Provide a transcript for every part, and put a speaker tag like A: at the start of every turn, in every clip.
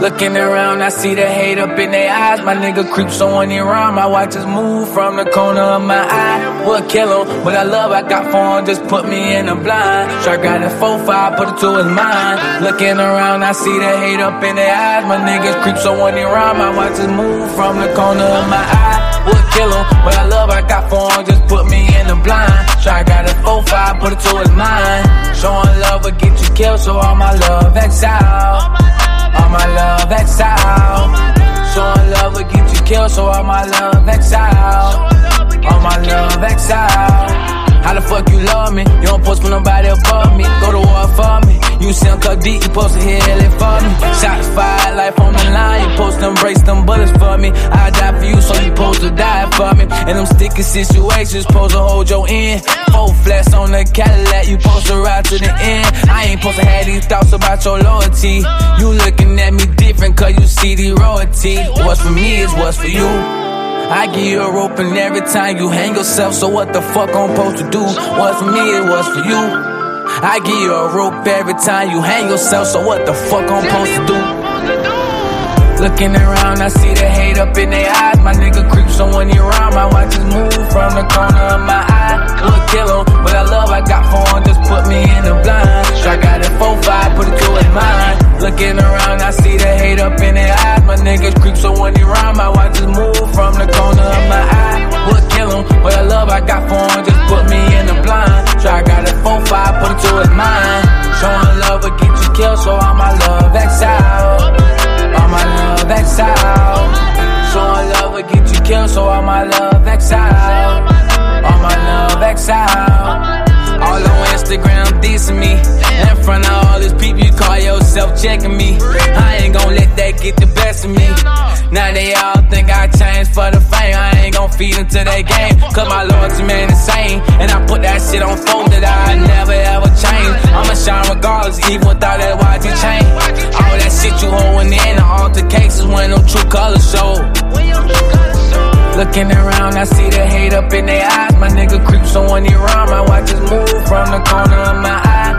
A: Looking around, I see the hate up in their eyes. My nigga creep so on the around. My watch just move from the corner of my eye. Would kill him, but I love I got for him. Just put me in the blind. Shark got it 4-5, put it to his mind. Looking around, I see the hate up in their eyes. My niggas creep so on the around. My watch just move from the corner of my eye. Would kill him, but I love I got for him. Just put me in the blind. Shark got it 4-5, put it to his mind. Showing love will get you killed, so all my love exile. All my love exile. Showing love will get you killed, so all my love exile. All my love exile. How the fuck you love me? You don't post for nobody above me. Go to war for me. You sound cut deep, you to hit it for me. Shots fired, life In them sticky situations, supposed to hold your end. Four flats on the Cadillac, you supposed to ride to the end. I ain't supposed to have these thoughts about your loyalty. You looking at me different, cause you see the royalty. What's for me is what's for you. I give you a rope and every time you hang yourself, so what the fuck I'm supposed to do? What's for me, it was for you. I give you a rope every time you hang yourself, so what the fuck I'm supposed to do? Looking around, I see the hate up in their eyes. My nigga so when he around, my watch just move from the corner of my eye. Kill him, but I love I got for just put me in the blind. Strike got it 4-5, put it to his mind. Looking around, I see the hate up in their eyes. My niggas creep so when he around, my watch just move from the corner of my eye. Kill him, but I love I got for just put me in the blind. Strike got it 4-5, put it to his mind. Showing love will get you killed, so all my love exile. All my love exile. Love get you killed, so all my love exile. All my love exile. All on Instagram dissing me. In front of all this people, you call yourself checking me. I ain't gon' let that get the best of me. Now they all think I changed for the fame. I ain't gon' feed into that game. Cause my loyalty man insane. And I put that shit on phone that I never ever change. I'ma shine regardless, even without that YG chain. All that shit you holding in, all the altercations when them true colors show. Looking around, I see the hate up in their eyes. My nigga creep so when he around, my watch just move from the corner of my eye.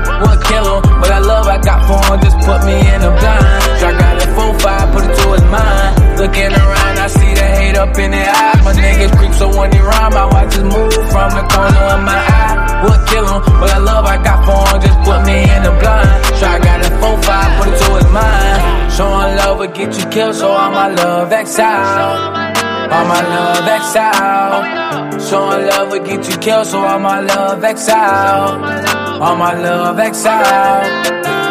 A: Kill him, but I love I got for him, just put me in the blind. Drag got a 4-5, put it to his mind. Looking around, I see the hate up in their eyes. My niggas creep so when he around, my watch just move from the corner of my eye. Would kill him, but I love I got for him, just put me in the blind. Try got it 4-5, put it to his mind. Showing love will get you killed, so all my love exile. All my love exile. Showing love will get you killed, so all my love exile. All my love exile.